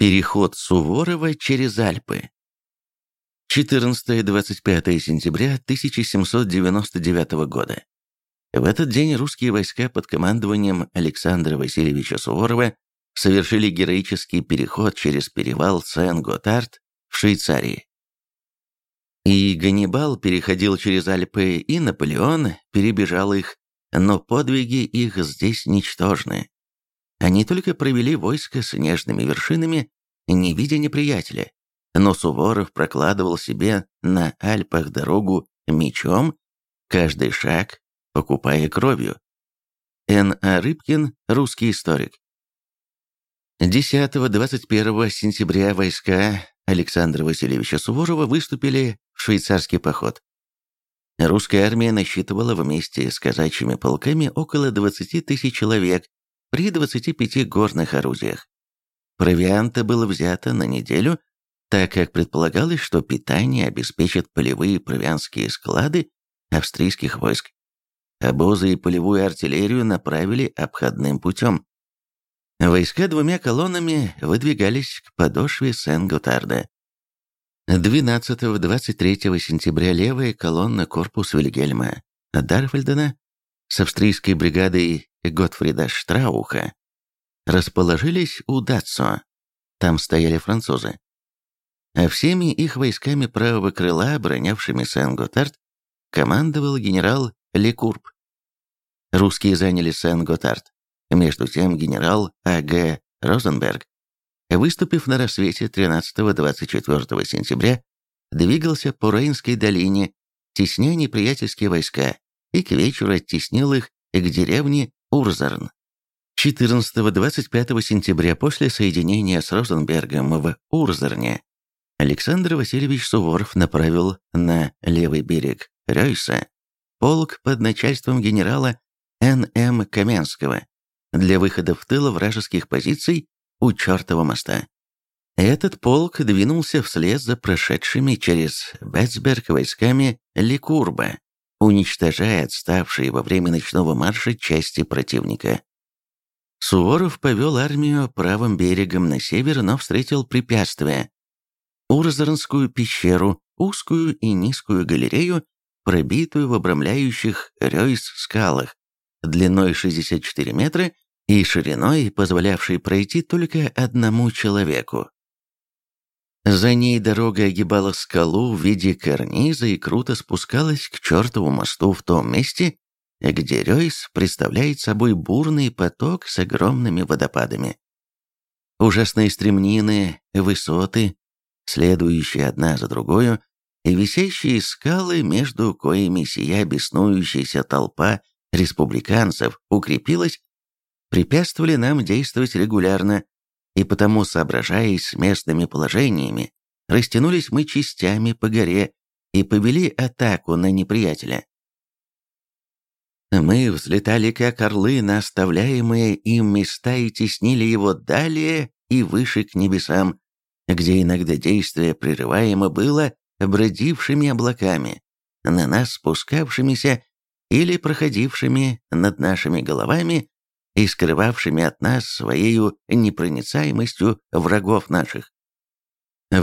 Переход Суворова через Альпы. 14-25 сентября 1799 года. В этот день русские войска под командованием Александра Васильевича Суворова совершили героический переход через перевал Сен-Готард в Швейцарии. И Ганнибал переходил через Альпы, и Наполеон перебежал их, но подвиги их здесь ничтожны. Они только провели войско с нежными вершинами, не видя неприятеля. Но Суворов прокладывал себе на Альпах дорогу мечом, каждый шаг покупая кровью. Н. А. Рыбкин, русский историк. 10-21 сентября войска Александра Васильевича Суворова выступили в швейцарский поход. Русская армия насчитывала вместе с казачьими полками около 20 тысяч человек при 25 горных орудиях. Провианта было взято на неделю, так как предполагалось, что питание обеспечат полевые провианские склады австрийских войск. Обозы и полевую артиллерию направили обходным путем. Войска двумя колоннами выдвигались к подошве Сен-Готарда. 12-23 сентября левая колонна корпус Вильгельма Дарфельдена с австрийской бригадой Готфрида Штрауха расположились у Датсо. Там стояли французы. А всеми их войсками правого крыла, оборонявшими Сен-Готард, командовал генерал Лекурб. Русские заняли Сен-Готард. Между тем генерал А.Г. Розенберг, выступив на рассвете 13-24 сентября, двигался по Рейнской долине, тесня неприятельские войска, и к вечеру оттеснил их к деревне Урзарн. 14-25 сентября после соединения с Розенбергом в Урзерне Александр Васильевич Суворов направил на левый берег Рейса полк под начальством генерала Н.М. Каменского для выхода в тыл вражеских позиций у Чертова моста. Этот полк двинулся вслед за прошедшими через Бетсберг войсками Ликурба, уничтожая отставшие во время ночного марша части противника. Суворов повел армию правым берегом на север, но встретил препятствия. Урзернскую пещеру, узкую и низкую галерею, пробитую в обрамляющих Рёйс скалах, длиной 64 метра и шириной, позволявшей пройти только одному человеку. За ней дорога огибала скалу в виде карниза и круто спускалась к чертову мосту в том месте, где Рейс представляет собой бурный поток с огромными водопадами. Ужасные стремнины, высоты, следующие одна за другой, и висящие скалы, между коими сия беснующаяся толпа республиканцев укрепилась, препятствовали нам действовать регулярно, и потому, соображаясь с местными положениями, растянулись мы частями по горе и повели атаку на неприятеля. Мы взлетали как орлы на оставляемые им места и теснили его далее и выше к небесам, где иногда действие прерываемо было бродившими облаками, на нас спускавшимися или проходившими над нашими головами и скрывавшими от нас своей непроницаемостью врагов наших.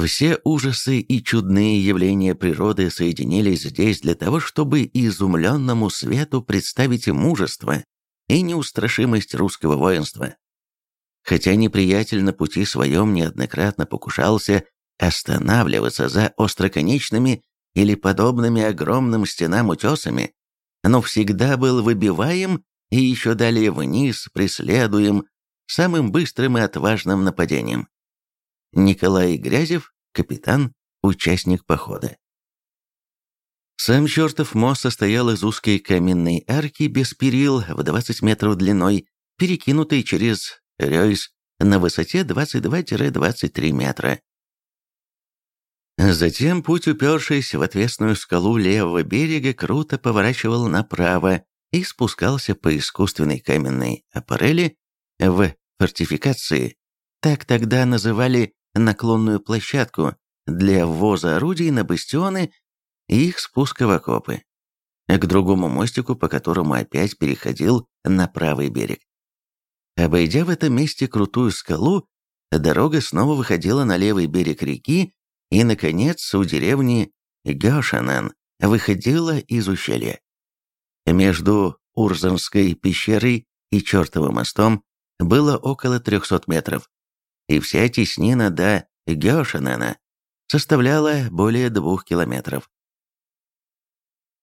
Все ужасы и чудные явления природы соединились здесь для того, чтобы изумленному свету представить мужество и неустрашимость русского воинства. Хотя неприятель на пути своем неоднократно покушался останавливаться за остроконечными или подобными огромным стенам утесами, но всегда был выбиваем и еще далее вниз преследуем самым быстрым и отважным нападением. Николай Грязев, капитан, участник похода. Сам чертов мост состоял из узкой каменной арки без перил в 20 метров длиной, перекинутой через рейс на высоте 22-23 метра. Затем путь, упершись в отвесную скалу левого берега, круто поворачивал направо и спускался по искусственной каменной аппарели в фортификации. Так тогда называли наклонную площадку для ввоза орудий на бастионы и их спуска в окопы, к другому мостику, по которому опять переходил на правый берег. Обойдя в этом месте крутую скалу, дорога снова выходила на левый берег реки и, наконец, у деревни Гёшанен выходила из ущелья. Между Урзанской пещерой и Чертовым мостом было около 300 метров, и вся теснина до Гёшанена составляла более двух километров.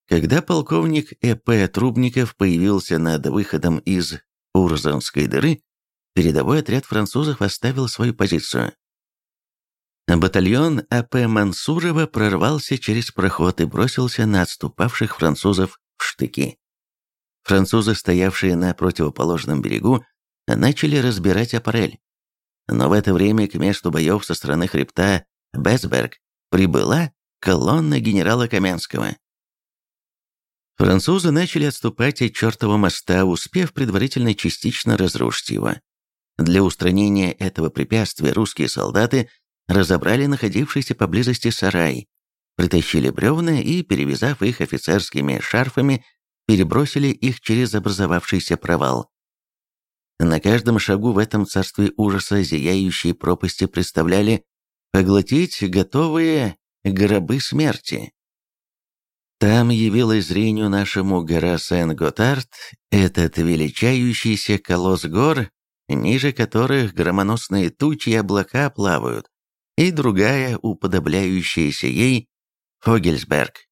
Когда полковник Э.П. Трубников появился над выходом из Урзанской дыры, передовой отряд французов оставил свою позицию. Батальон А.П. Мансурова прорвался через проход и бросился на отступавших французов в штыки. Французы, стоявшие на противоположном берегу, начали разбирать аппарель. Но в это время к месту боев со стороны хребта Бесберг прибыла колонна генерала Каменского. Французы начали отступать от чертова моста, успев предварительно частично разрушить его. Для устранения этого препятствия русские солдаты разобрали находившийся поблизости сарай, притащили бревна и, перевязав их офицерскими шарфами, перебросили их через образовавшийся провал. На каждом шагу в этом царстве ужаса зияющие пропасти представляли поглотить готовые гробы смерти. Там явилась зрению нашему гора Сен-Готард, этот величающийся колосс гор, ниже которых громоносные тучи и облака плавают, и другая, уподобляющаяся ей, Фогельсберг.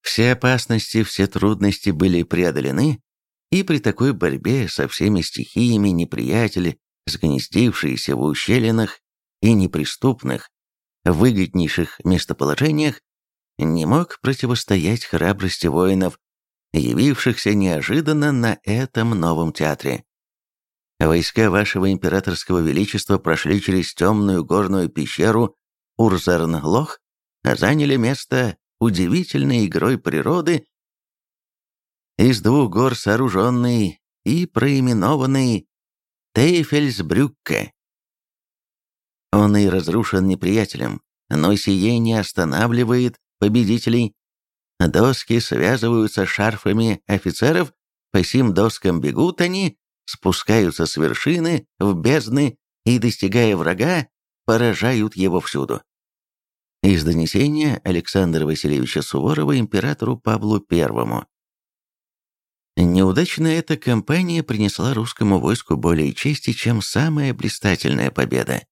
Все опасности, все трудности были преодолены, и при такой борьбе со всеми стихиями неприятели, сгнездившиеся в ущелинах и неприступных, выгоднейших местоположениях, не мог противостоять храбрости воинов, явившихся неожиданно на этом новом театре. Войска вашего императорского величества прошли через темную горную пещеру Урзарн-Лох, заняли место удивительной игрой природы из двух гор сооруженный и проименованный Тейфельсбрюкке. Он и разрушен неприятелем, но сие не останавливает победителей. Доски связываются шарфами офицеров, по сим доскам бегут они, спускаются с вершины в бездны и, достигая врага, поражают его всюду. Из донесения Александра Васильевича Суворова императору Павлу I. Неудачная эта кампания принесла русскому войску более чести, чем самая блистательная победа.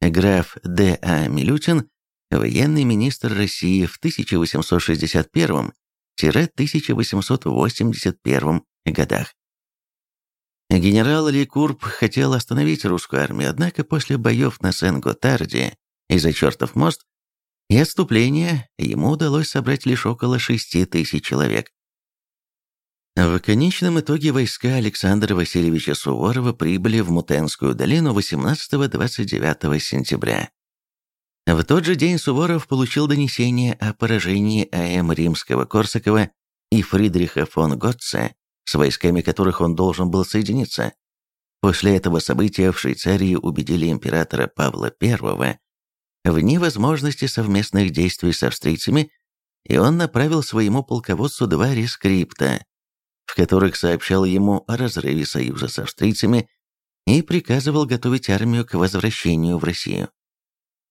Граф Д. А. Милютин, военный министр России в 1861-1881 годах. Генерал Ли Курб хотел остановить русскую армию, однако после боев на Сен-Готарде и за чертов мост и отступления ему удалось собрать лишь около шести тысяч человек. В конечном итоге войска Александра Васильевича Суворова прибыли в Мутенскую долину 18-29 сентября. В тот же день Суворов получил донесение о поражении А.М. Римского-Корсакова и Фридриха фон Готце с войсками которых он должен был соединиться. После этого события в Швейцарии убедили императора Павла I в невозможности совместных действий с австрийцами, и он направил своему полководцу два рескрипта, в которых сообщал ему о разрыве союза с австрийцами и приказывал готовить армию к возвращению в Россию.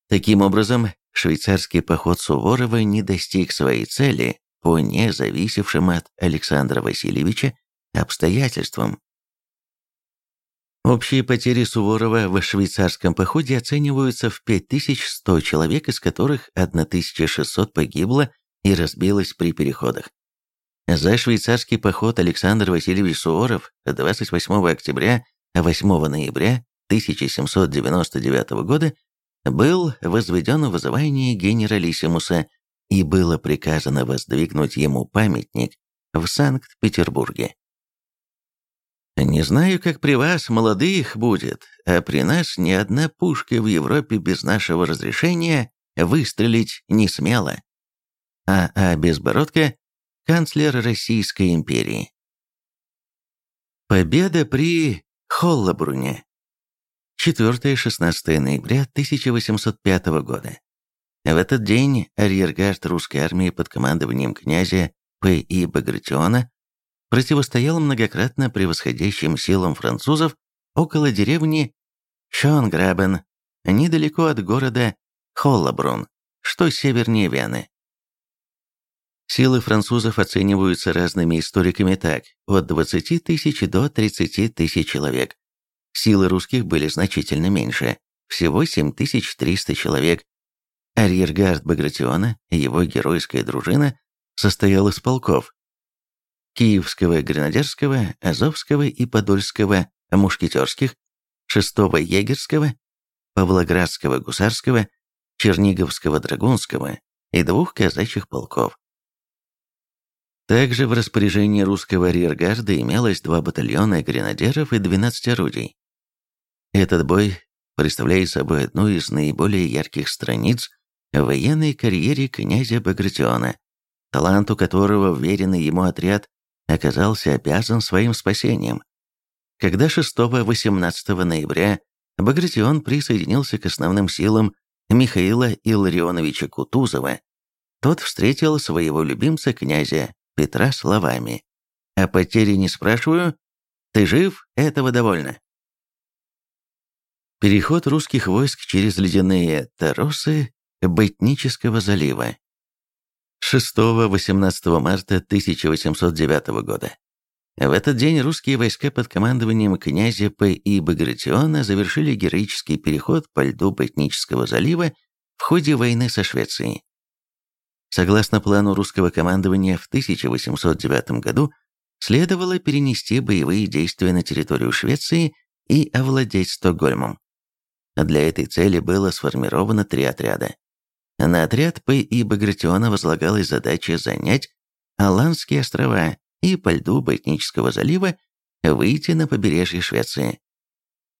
Таким образом, швейцарский поход Суворова не достиг своей цели по независевшим от Александра Васильевича обстоятельствам. Общие потери Суворова в швейцарском походе оцениваются в 5100 человек, из которых 1600 погибло и разбилось при переходах. За швейцарский поход Александр Васильевич Суворов 28 октября 8 ноября 1799 года был возведен в звание генералиссимуса и было приказано воздвигнуть ему памятник в Санкт-Петербурге. Не знаю, как при вас, молодых, будет, а при нас ни одна пушка в Европе без нашего разрешения выстрелить не смела. А. А. Безбородко, канцлер Российской империи. Победа при Холлабруне. 4-16 ноября 1805 года. В этот день арьергард русской армии под командованием князя П. И. Багратиона противостоял многократно превосходящим силам французов около деревни Шонграбен, недалеко от города Холлабрун, что севернее Вены. Силы французов оцениваются разными историками так, от 20 тысяч до 30 тысяч человек. Силы русских были значительно меньше, всего 7300 человек. Арьергард Багратиона и его геройская дружина состоял из полков Киевского гренадерского, Азовского и Подольского мушкетерских, 6-го егерского, Павлоградского гусарского, Черниговского драгунского и двух казачьих полков. Также в распоряжении русского арьергарда имелось два батальона гренадеров и 12 орудий. Этот бой представляет собой одну из наиболее ярких страниц военной карьере князя Багратиона, таланту которого вверенный ему отряд оказался обязан своим спасением. Когда 6-18 ноября Багратион присоединился к основным силам Михаила Илларионовича Кутузова, тот встретил своего любимца князя Петра словами «О потере не спрашиваю, ты жив, этого довольно». Переход русских войск через ледяные торосы Ботнического залива 6-18 марта 1809 года. В этот день русские войска под командованием князя П. И. Багратиона завершили героический переход по льду Ботнического залива в ходе войны со Швецией. Согласно плану русского командования, в 1809 году следовало перенести боевые действия на территорию Швеции и овладеть Стокгольмом. Для этой цели было сформировано три отряда. На отряд П. и Багратиона возлагалась задача занять Аландские острова и по льду Ботнического залива выйти на побережье Швеции.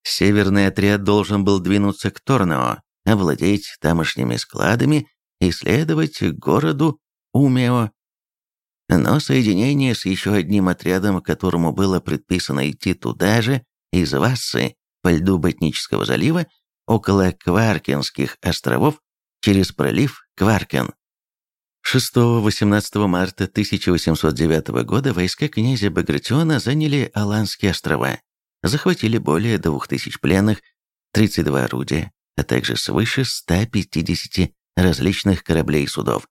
Северный отряд должен был двинуться к Торнео, овладеть тамошними складами исследовать к городу Умео. Но соединение с еще одним отрядом, которому было предписано идти туда же, из Вассы, по льду Ботнического залива, около Кваркинских островов, через пролив Кваркен. 6-18 марта 1809 года войска князя Багратиона заняли Аланские острова, захватили более 2000 пленных, 32 орудия, а также свыше 150 различных кораблей и судов.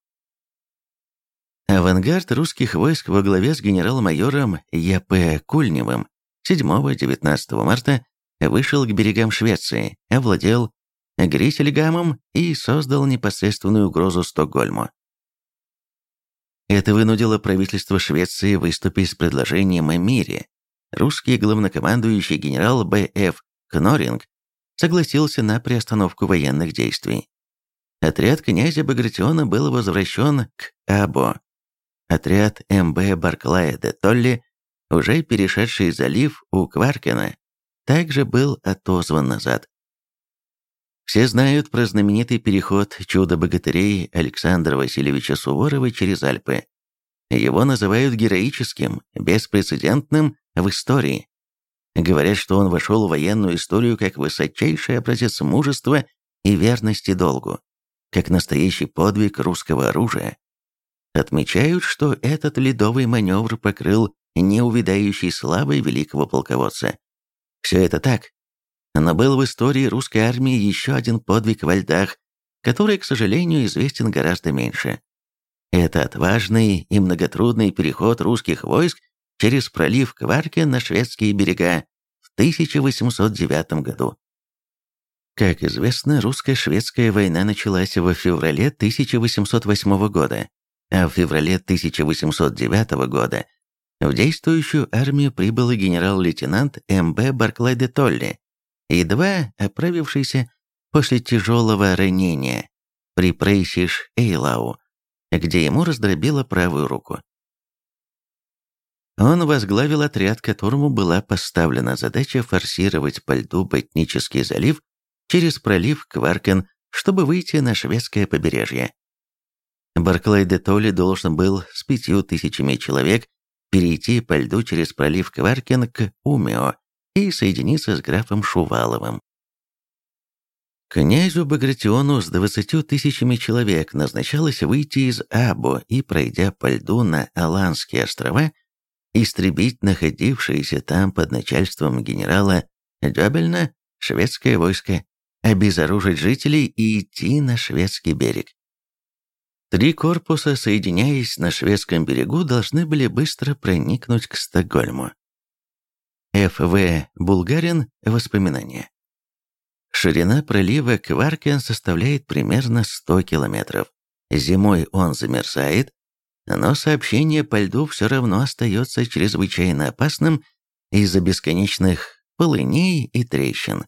Авангард русских войск во главе с генерал-майором Я.П. Кульневым 7-19 марта вышел к берегам Швеции, овладел Грисельгамом и создал непосредственную угрозу Стокгольму. Это вынудило правительство Швеции выступить с предложением о мире. Русский главнокомандующий генерал Б.Ф. Кноринг согласился на приостановку военных действий. Отряд князя Багратиона был возвращен к Або. Отряд МБ Барклая де Толли, уже перешедший залив у Кваркина, также был отозван назад. Все знают про знаменитый переход чудо-богатырей Александра Васильевича Суворова через Альпы. Его называют героическим, беспрецедентным в истории. Говорят, что он вошел в военную историю как высочайший образец мужества и верности долгу как настоящий подвиг русского оружия. Отмечают, что этот ледовый маневр покрыл неувидающей славой великого полководца. Все это так, но был в истории русской армии еще один подвиг во льдах, который, к сожалению, известен гораздо меньше. Это отважный и многотрудный переход русских войск через пролив Кварки на шведские берега в 1809 году. Как известно, русско-шведская война началась в феврале 1808 года, а в феврале 1809 года в действующую армию прибыл генерал-лейтенант М.Б. Барклай де Толли, едва оправившийся после тяжелого ранения при Прейсиш-Эйлау, где ему раздробило правую руку. Он возглавил отряд, которому была поставлена задача форсировать по льду Ботнический залив через пролив Кваркен, чтобы выйти на шведское побережье. Барклай де Толли должен был с пятью тысячами человек перейти по льду через пролив Кваркен к Умео и соединиться с графом Шуваловым. Князю Багратиону с двадцатью тысячами человек назначалось выйти из Або и, пройдя по льду на Аланские острова, истребить находившиеся там под начальством генерала Дёбельна шведское войско, обезоружить жителей и идти на шведский берег. Три корпуса, соединяясь на шведском берегу, должны были быстро проникнуть к Стокгольму. Ф.В. Булгарин. Воспоминания. Ширина пролива Кваркен составляет примерно 100 километров. Зимой он замерзает, но сообщение по льду все равно остается чрезвычайно опасным из-за бесконечных полыней и трещин.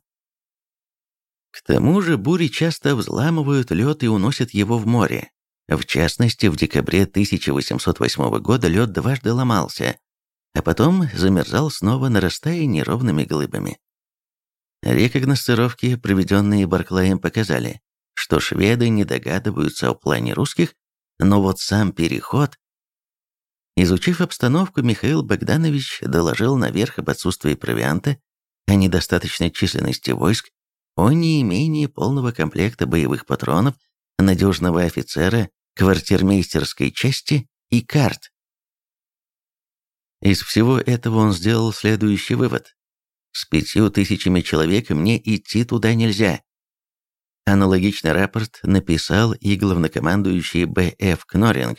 К тому же бури часто взламывают лед и уносят его в море. В частности, в декабре 1808 года лед дважды ломался, а потом замерзал снова, нарастая неровными глыбами. Рекогностировки, проведенные Барклаем, показали, что шведы не догадываются о плане русских, но вот сам переход... Изучив обстановку, Михаил Богданович доложил наверх об отсутствии провианта, о недостаточной численности войск, о неимении полного комплекта боевых патронов, надежного офицера, квартирмейстерской части и карт. Из всего этого он сделал следующий вывод. С пятью тысячами человек мне идти туда нельзя. Аналогичный рапорт написал и главнокомандующий Б.Ф. Кноринг,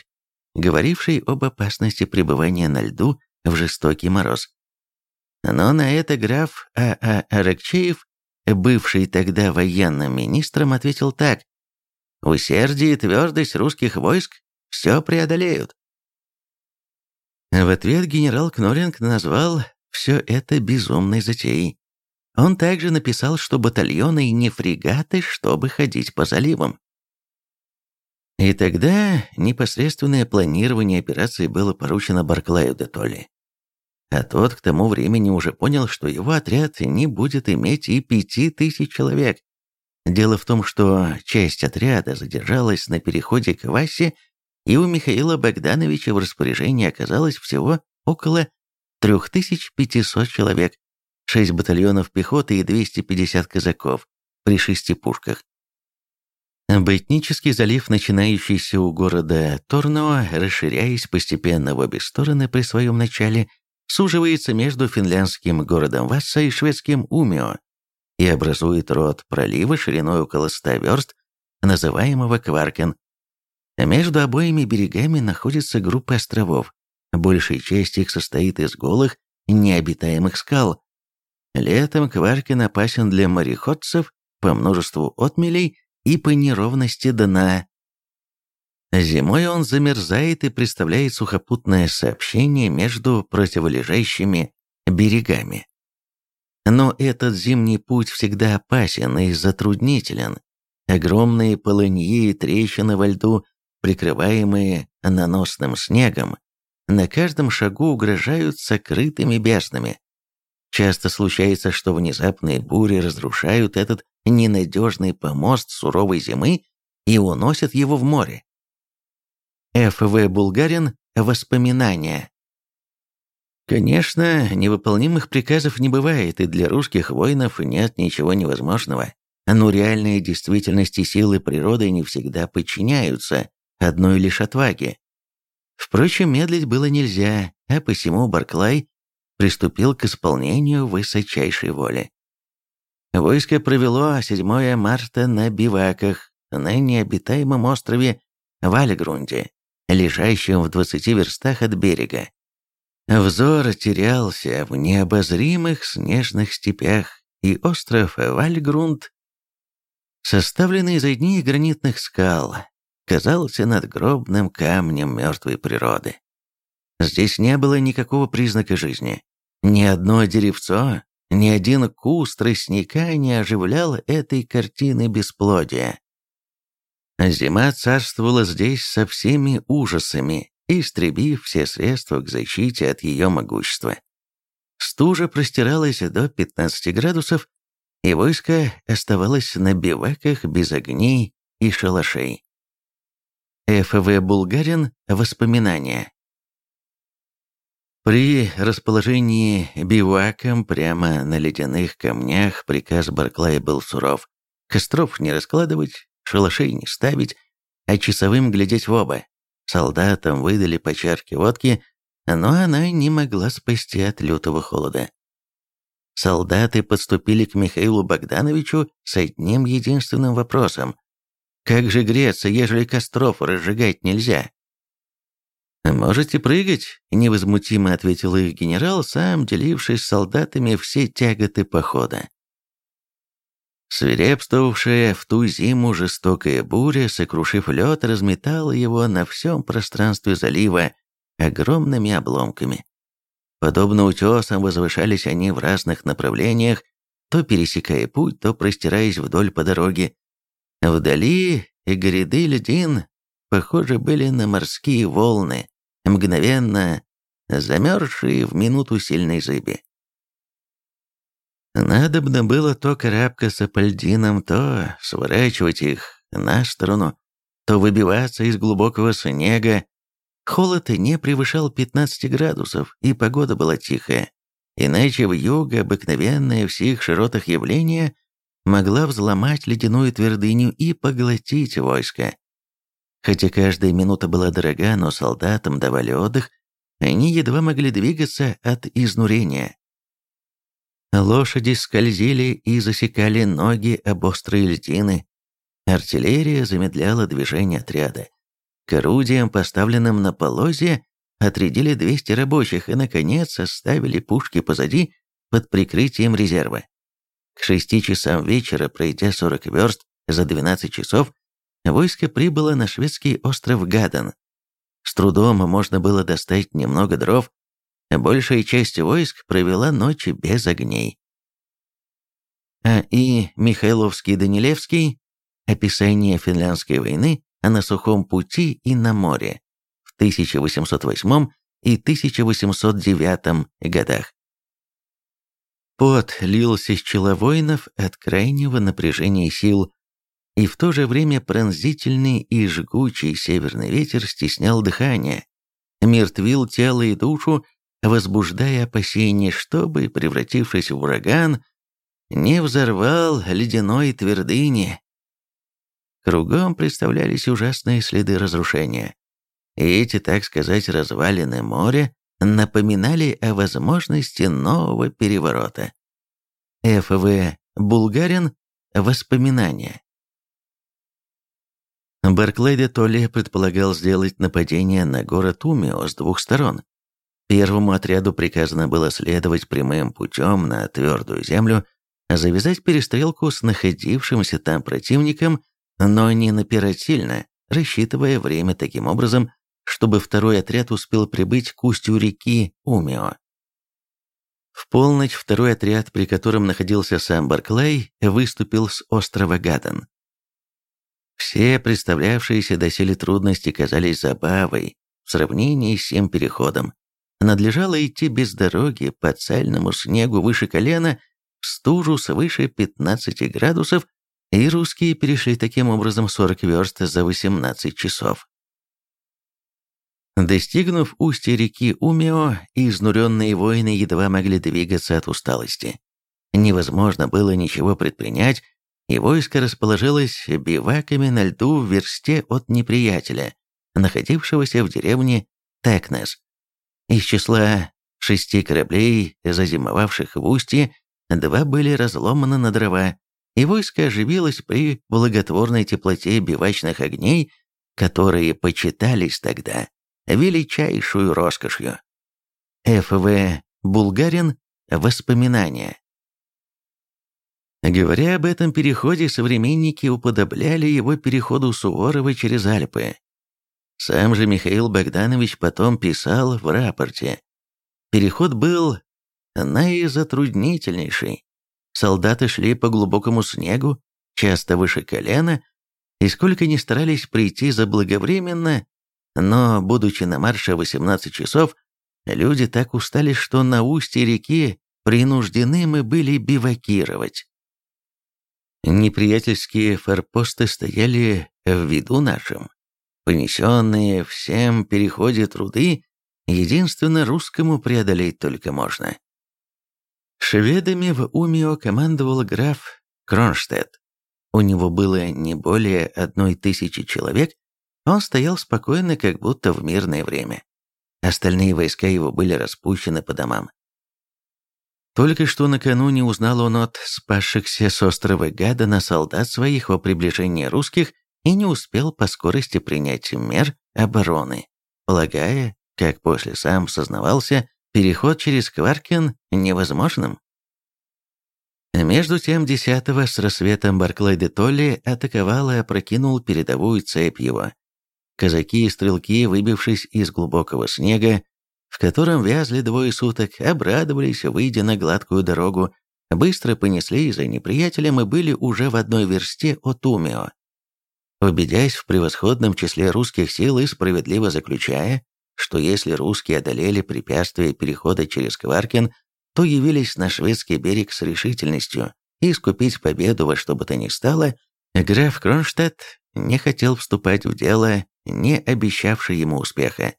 говоривший об опасности пребывания на льду в жестокий мороз. Но на это граф А.А. А. Аракчеев, бывший тогда военным министром, ответил так. «Усердие и твердость русских войск все преодолеют». В ответ генерал Кноринг назвал все это безумной затеей. Он также написал, что батальоны не фрегаты, чтобы ходить по заливам. И тогда непосредственное планирование операции было поручено Барклаю де Толли. А тот к тому времени уже понял, что его отряд не будет иметь и пяти тысяч человек. Дело в том, что часть отряда задержалась на переходе к Васе и у Михаила Богдановича в распоряжении оказалось всего около 3500 человек, 6 батальонов пехоты и 250 казаков при шести пушках. Бойтнический залив, начинающийся у города Торнуа, расширяясь постепенно в обе стороны при своем начале, суживается между финляндским городом Васса и шведским Умио и образует рот пролива шириной около 100 верст, называемого Кваркен, между обоими берегами находится группа островов. Большая часть их состоит из голых, необитаемых скал. Летом Кваркин опасен для мореходцев по множеству отмелей и по неровности дна. Зимой он замерзает и представляет сухопутное сообщение между противолежащими берегами. Но этот зимний путь всегда опасен и затруднителен. Огромные полыньи и трещины во льду прикрываемые наносным снегом, на каждом шагу угрожают сокрытыми безднами. Часто случается, что внезапные бури разрушают этот ненадежный помост суровой зимы и уносят его в море. Ф.В. Булгарин. Воспоминания. Конечно, невыполнимых приказов не бывает, и для русских воинов нет ничего невозможного. Но реальные действительности силы природы не всегда подчиняются одной лишь отваги. Впрочем, медлить было нельзя, а посему Барклай приступил к исполнению высочайшей воли. Войско провело 7 марта на биваках на необитаемом острове Вальгрунде, лежащем в 20 верстах от берега. Взор терялся в необозримых снежных степях, и остров Вальгрунд, составленный из одних гранитных скал, казался надгробным камнем мертвой природы. Здесь не было никакого признака жизни. Ни одно деревцо, ни один куст тростника не оживлял этой картины бесплодия. Зима царствовала здесь со всеми ужасами, истребив все средства к защите от ее могущества. Стужа простиралась до 15 градусов, и войско оставалось на биваках без огней и шалашей. Ф.В. Булгарин. Воспоминания. При расположении биваком прямо на ледяных камнях приказ Барклая был суров. Костров не раскладывать, шалашей не ставить, а часовым глядеть в оба. Солдатам выдали по чарке водки, но она не могла спасти от лютого холода. солдаты подступили к Михаилу Богдановичу с одним единственным вопросом. «Как же греться, ежели костров разжигать нельзя?» «Можете прыгать», — невозмутимо ответил их генерал, сам делившись с солдатами все тяготы похода. Свирепствовавшая в ту зиму жестокая буря, сокрушив лед, разметала его на всем пространстве залива огромными обломками. Подобно утесам возвышались они в разных направлениях, то пересекая путь, то простираясь вдоль по дороге. Вдали и гряды льдин, похожи были на морские волны, мгновенно замерзшие в минуту сильной зыби. Надобно было то карабкаться по льдинам, то сворачивать их на сторону, то выбиваться из глубокого снега. Холод не превышал 15 градусов, и погода была тихая. Иначе в юго обыкновенное в всех широтах явление могла взломать ледяную твердыню и поглотить войско. Хотя каждая минута была дорога, но солдатам давали отдых, они едва могли двигаться от изнурения. Лошади скользили и засекали ноги об острые льдины. Артиллерия замедляла движение отряда. К орудиям, поставленным на полозе, отрядили 200 рабочих и, наконец, оставили пушки позади под прикрытием резерва. К шести часам вечера, пройдя 40 верст за 12 часов, войско прибыло на шведский остров Гаден. С трудом можно было достать немного дров, большая часть войск провела ночи без огней. А и Михайловский-Данилевский «Описание финляндской войны на сухом пути и на море» в 1808 и 1809 годах. Пот лился с чела воинов от крайнего напряжения сил, и в то же время пронзительный и жгучий северный ветер стеснял дыхание, мертвил тело и душу, возбуждая опасения, чтобы, превратившись в ураган, не взорвал ледяной твердыни. Кругом представлялись ужасные следы разрушения. И эти, так сказать, развалины моря напоминали о возможности нового переворота. Ф.В. Булгарин. Воспоминания. Барклай де Толли предполагал сделать нападение на город Умио с двух сторон. Первому отряду приказано было следовать прямым путем на твердую землю, завязать перестрелку с находившимся там противником, но не напирать сильно, рассчитывая время таким образом, чтобы второй отряд успел прибыть к устью реки Умио. В полночь второй отряд, при котором находился сам Барклай, выступил с острова Гаден. Все представлявшиеся доселе трудности казались забавой в сравнении с тем переходом. Надлежало идти без дороги по цельному снегу выше колена в стужу свыше 15 градусов, и русские перешли таким образом 40 верст за 18 часов. Достигнув устья реки Умео, изнуренные воины едва могли двигаться от усталости. Невозможно было ничего предпринять, и войско расположилось биваками на льду в версте от неприятеля, находившегося в деревне Текнес. Из числа шести кораблей, зазимовавших в устье, два были разломаны на дрова, и войско оживилось при благотворной теплоте бивачных огней, которые почитались тогда величайшую роскошью. Ф.В. Булгарин. Воспоминания. Говоря об этом переходе, современники уподобляли его переходу Суворова через Альпы. Сам же Михаил Богданович потом писал в рапорте. Переход был наизатруднительнейший. Солдаты шли по глубокому снегу, часто выше колена, и сколько ни старались прийти заблаговременно, но, будучи на марше 18 часов, люди так устали, что на устье реки принуждены мы были бивакировать. Неприятельские форпосты стояли в виду нашим. Понесенные всем переходе труды, единственно русскому преодолеть только можно. Шведами в Умио командовал граф Кронштадт. У него было не более одной тысячи человек, он стоял спокойно, как будто в мирное время. Остальные войска его были распущены по домам. Только что накануне узнал он от спасшихся с острова Гадана солдат своих о приближении русских и не успел по скорости принять мер обороны, полагая, как после сам сознавался, переход через Кваркин невозможным. Между тем, 10-го с рассветом Барклай де Толли атаковал и опрокинул передовую цепь его. Казаки и стрелки, выбившись из глубокого снега, в котором вязли двое суток, обрадовались, выйдя на гладкую дорогу, быстро понесли за неприятелем и были уже в одной версте от Умио. Убедясь в превосходном числе русских сил и справедливо заключая, что если русские одолели препятствие перехода через Кваркин, то явились на шведский берег с решительностью искупить победу во что бы то ни стало, граф Кронштадт не хотел вступать в дело, не обещавшее ему успеха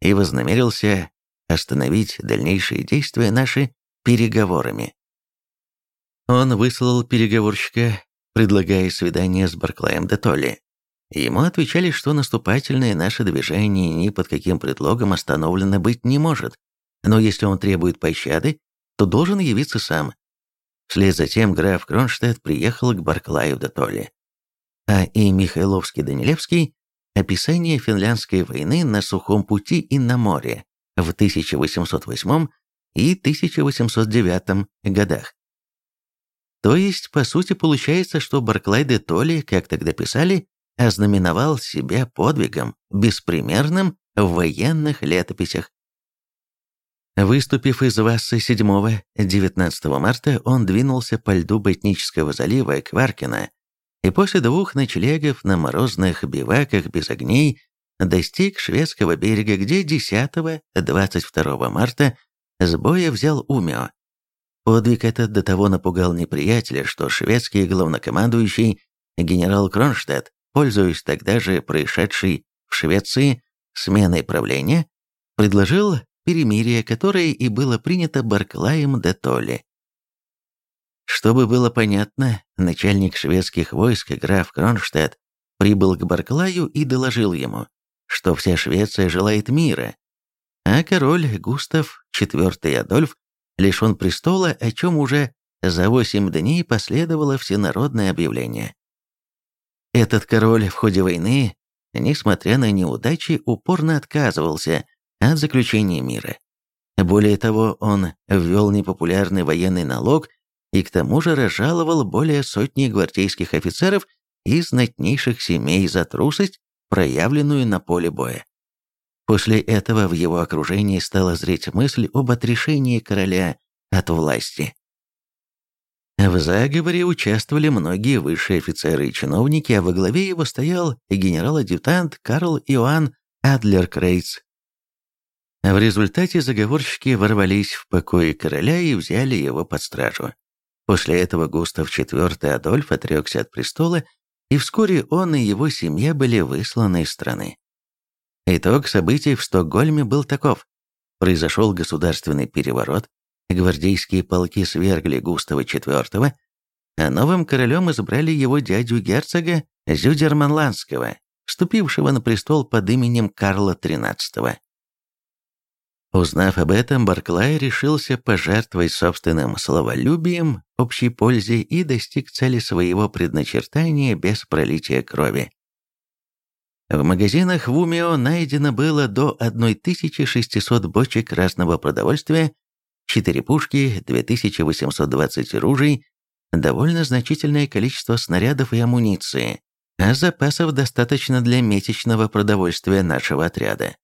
и вознамерился остановить дальнейшие действия наши переговорами. Он выслал переговорщика, предлагая свидание с Барклаем де Толли. Ему отвечали, что наступательное наше движение ни под каким предлогом остановлено быть не может, но если он требует пощады, то должен явиться сам. Вслед за тем граф Кронштадт приехал к Барклаю де Толли. А и Михайловский-Данилевский Описание финляндской войны на сухом пути и на море в 1808 и 1809 годах. То есть, по сути, получается, что Барклай де Толли, как тогда писали, ознаменовал себя подвигом, беспримерным в военных летописях. Выступив из Вассы 7-19 марта, он двинулся по льду Ботнического залива Кваркина и после двух ночлегов на морозных биваках без огней достиг шведского берега, где 10-22 марта с боя взял Умео. Подвиг этот до того напугал неприятеля, что шведский главнокомандующий генерал Кронштадт, пользуясь тогда же происшедшей в Швеции сменой правления, предложил перемирие, которое и было принято Барклаем де Толли. Чтобы было понятно, начальник шведских войск граф Кронштадт прибыл к Барклаю и доложил ему, что вся Швеция желает мира, а король Густав IV Адольф лишен престола, о чем уже за восемь дней последовало всенародное объявление. Этот король в ходе войны, несмотря на неудачи, упорно отказывался от заключения мира. Более того, он ввел непопулярный военный налог и к тому же разжаловал более сотни гвардейских офицеров из знатнейших семей за трусость, проявленную на поле боя. После этого в его окружении стала зреть мысль об отрешении короля от власти. В заговоре участвовали многие высшие офицеры и чиновники, а во главе его стоял генерал-адъютант Карл Иоанн Адлер Крейц. В результате заговорщики ворвались в покои короля и взяли его под стражу. После этого Густав IV Адольф отрекся от престола, и вскоре он и его семья были высланы из страны. Итог событий в Стокгольме был таков. Произошел государственный переворот, гвардейские полки свергли Густава IV, а новым королем избрали его дядю-герцога Зюдерманландского, вступившего на престол под именем Карла XIII. Узнав об этом, Барклай решился пожертвовать собственным словолюбием общей пользе и достиг цели своего предначертания без пролития крови. В магазинах в Умио найдено было до 1600 бочек разного продовольствия, 4 пушки, 2820 ружей, довольно значительное количество снарядов и амуниции, а запасов достаточно для месячного продовольствия нашего отряда.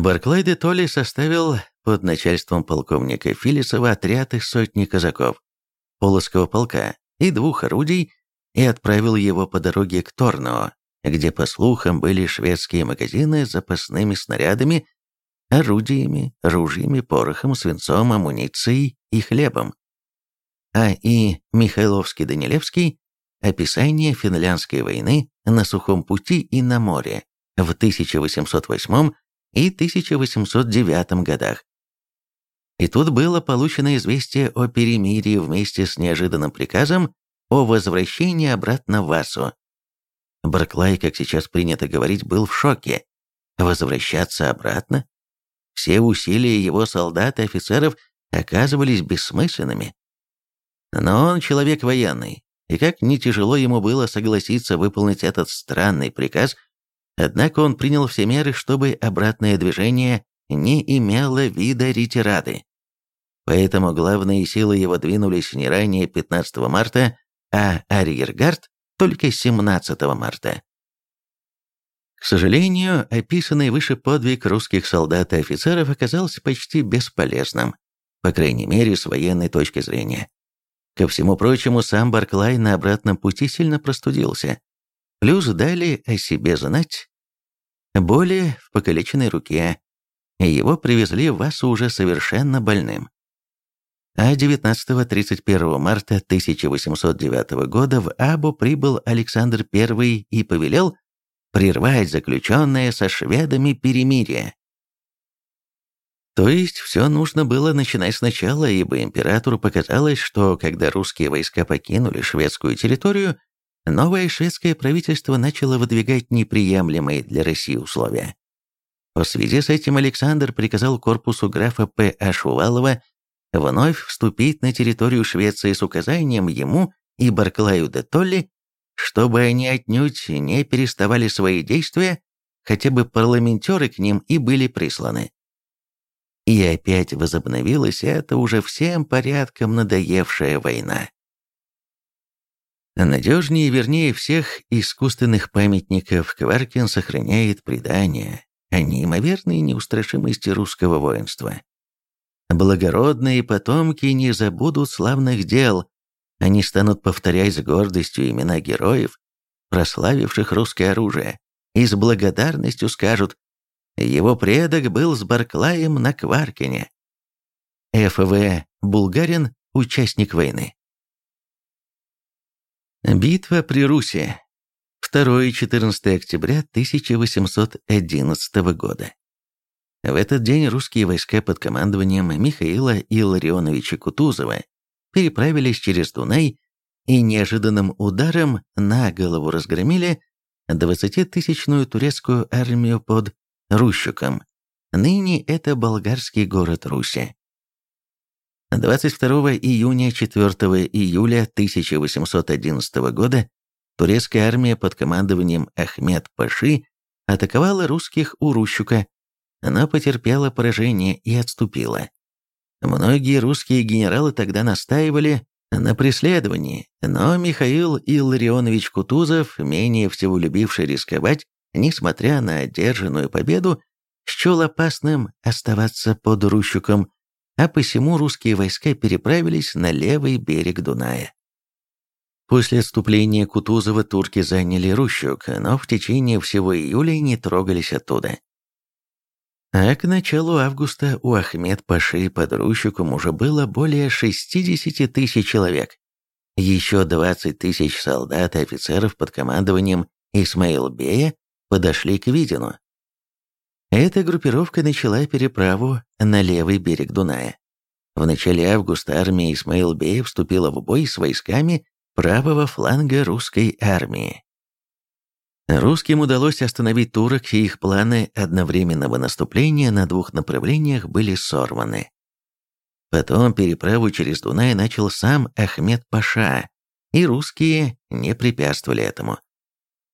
Барклай де Толли составил под начальством полковника Филисова отряд из сотни казаков, Полоцкого полка и двух орудий и отправил его по дороге к Торноо, где, по слухам, были шведские магазины с запасными снарядами, орудиями, ружьями, порохом, свинцом, амуницией и хлебом. А и Михайловский-Данилевский «Описание финляндской войны на сухом пути и на море» в 1808 и 1809 годах. И тут было получено известие о перемирии вместе с неожиданным приказом о возвращении обратно в Васу. Барклай, как сейчас принято говорить, был в шоке. Возвращаться обратно? Все усилия его солдат и офицеров оказывались бессмысленными. Но он человек военный, и как не тяжело ему было согласиться выполнить этот странный приказ, однако он принял все меры, чтобы обратное движение не имело вида ретирады. Поэтому главные силы его двинулись не ранее 15 марта, а арьергард только 17 марта. К сожалению, описанный выше подвиг русских солдат и офицеров оказался почти бесполезным, по крайней мере, с военной точки зрения. Ко всему прочему, сам Барклай на обратном пути сильно простудился. Плюс дали о себе знать боли в покалеченной руке. Его привезли в Асу уже совершенно больным. А 19-31 марта 1809 года в Абу прибыл Александр I и повелел прервать заключенное со шведами перемирие. То есть все нужно было начинать сначала, ибо императору показалось, что когда русские войска покинули шведскую территорию, новое шведское правительство начало выдвигать неприемлемые для России условия. В связи с этим Александр приказал корпусу графа П. А. Шувалова вновь вступить на территорию Швеции с указанием ему и Барклаю де Толли чтобы они отнюдь не переставали свои действия, хотя бы парламентеры к ним и были присланы. И опять возобновилась эта уже всем порядком надоевшая война. Надежнее и вернее всех искусственных памятников Кваркин сохраняет предание о неимоверной неустрашимости русского воинства. Благородные потомки не забудут славных дел, они станут повторять с гордостью имена героев, прославивших русское оружие, и с благодарностью скажут «Его предок был с Барклаем на Кваркине». Ф.В. Булгарин, участник войны. Битва при Руси. 2-14 октября 1811 года. В этот день русские войска под командованием Михаила Илларионовича Кутузова переправились через Дунай и неожиданным ударом на голову разгромили 20-тысячную турецкую армию под Рущуком. Ныне это болгарский город Руси. 22 июня 4 июля 1811 года турецкая армия под командованием Ахмед Паши атаковала русских у Рущука, но потерпела поражение и отступила. Многие русские генералы тогда настаивали на преследовании, но Михаил Илларионович Кутузов, менее всего любивший рисковать, несмотря на одержанную победу, счел опасным оставаться под Рущуком, а посему русские войска переправились на левый берег Дуная. После отступления Кутузова турки заняли Рущук, но в течение всего июля не трогались оттуда. А к началу августа у Ахмед Паши под Рущиком уже было более 60 тысяч человек. Еще 20 тысяч солдат и офицеров под командованием Исмаил Бея подошли к Видину. Эта группировка начала переправу на левый берег Дуная. В начале августа армия Исмаил Бея вступила в бой с войсками правого фланга русской армии. Русским удалось остановить турок, и их планы одновременного наступления на двух направлениях были сорваны. Потом переправу через Дунай начал сам Ахмед Паша, и русские не препятствовали этому.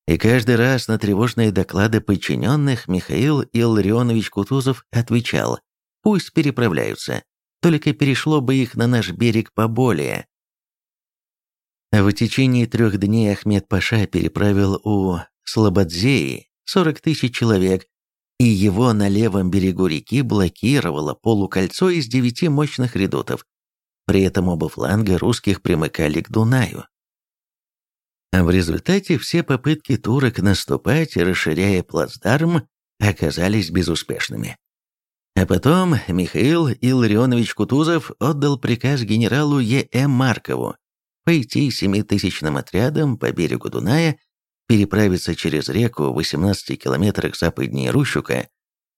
И каждый раз на тревожные доклады подчиненных Михаил Илларионович Кутузов отвечал «Пусть переправляются, только перешло бы их на наш берег поболее». В течение трех дней Ахмед Паша переправил у Слободзеи 40 тысяч человек, и его на левом берегу реки блокировало полукольцо из девяти мощных редутов. При этом оба фланга русских примыкали к Дунаю. А в результате все попытки турок наступать, расширяя плацдарм, оказались безуспешными. А потом Михаил Илларионович Кутузов отдал приказ генералу Е.М. Маркову пойти семитысячным отрядом по берегу Дуная переправиться через реку в 18 километрах западнее Рущука,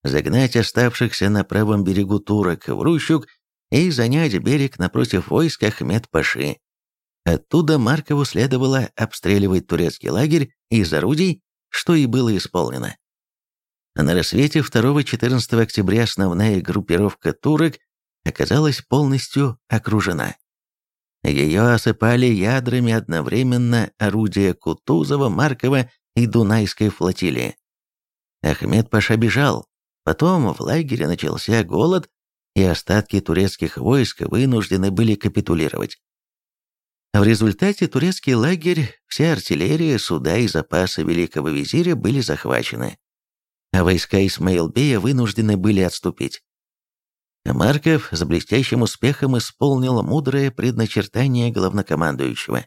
загнать оставшихся на правом берегу турок в Рущук и занять берег напротив войск Ахмед-Паши. Оттуда Маркову следовало обстреливать турецкий лагерь из орудий, что и было исполнено. На рассвете 2-14 октября основная группировка турок оказалась полностью окружена. Ее осыпали ядрами одновременно орудия Кутузова, Маркова и Дунайской флотилии. Ахмед Паша бежал, потом в лагере начался голод, и остатки турецких войск вынуждены были капитулировать. В результате турецкий лагерь, вся артиллерия, суда и запасы великого визиря были захвачены, а войска Исмаилбея вынуждены были отступить. Марков с блестящим успехом исполнил мудрое предначертание главнокомандующего.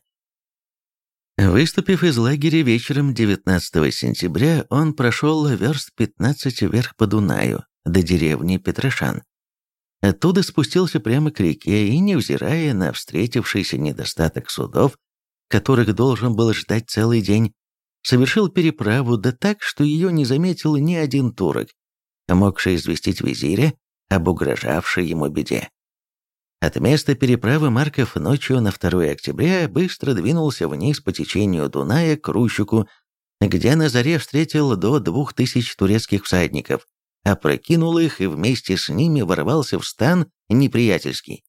Выступив из лагеря вечером 19 сентября, он прошел верст 15 вверх по Дунаю, до деревни Петрошан. Оттуда спустился прямо к реке и, невзирая на встретившийся недостаток судов, которых должен был ждать целый день, совершил переправу да так, что ее не заметил ни один турок, могший известить визиря об угрожавшей ему беде. От места переправы Марков ночью на 2 октября быстро двинулся вниз по течению Дуная к Рущуку, где на заре встретил до двух тысяч турецких всадников, опрокинул их и вместе с ними ворвался в стан неприятельский.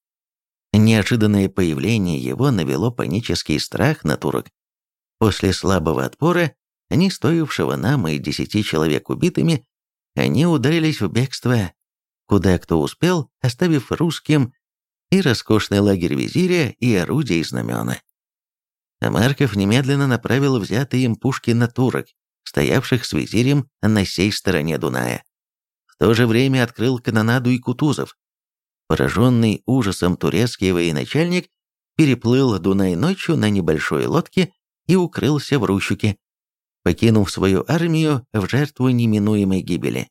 Неожиданное появление его навело панический страх на турок. После слабого отпора, не стоившего нам и десяти человек убитыми, они ударились в бегство, куда кто успел, оставив русским и роскошный лагерь визиря, и орудия и знамена. Марков немедленно направил взятые им пушки на турок, стоявших с визирем на сей стороне Дуная. В то же время открыл канонаду и Кутузов. Пораженный ужасом турецкий военачальник переплыл Дунай ночью на небольшой лодке и укрылся в Рущуке, покинув свою армию в жертву неминуемой гибели.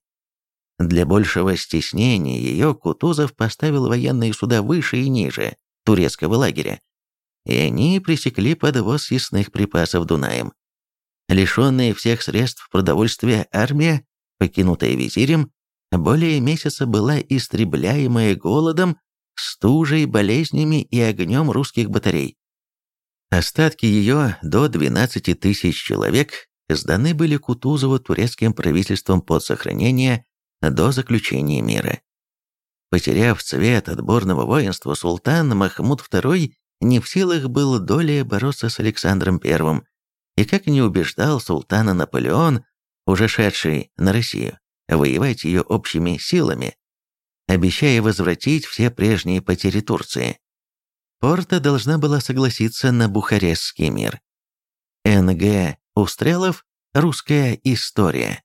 Для большего стеснения ее Кутузов поставил военные суда выше и ниже турецкого лагеря, и они пресекли подвоз съестных припасов Дунаем. Лишенная всех средств продовольствия армия, покинутая визирем, более месяца была истребляемая голодом, стужей, болезнями и огнем русских батарей. Остатки ее до 12 тысяч человек сданы были Кутузову турецким правительством под сохранение до заключения мира. Потеряв цвет отборного воинства, султан Махмуд II не в силах был долей бороться с Александром I, и как не убеждал султана Наполеон, уже шедший на Россию, воевать ее общими силами, обещая возвратить все прежние потери Турции. Порта должна была согласиться на Бухарестский мир. Н.Г. Устрелов «Русская история».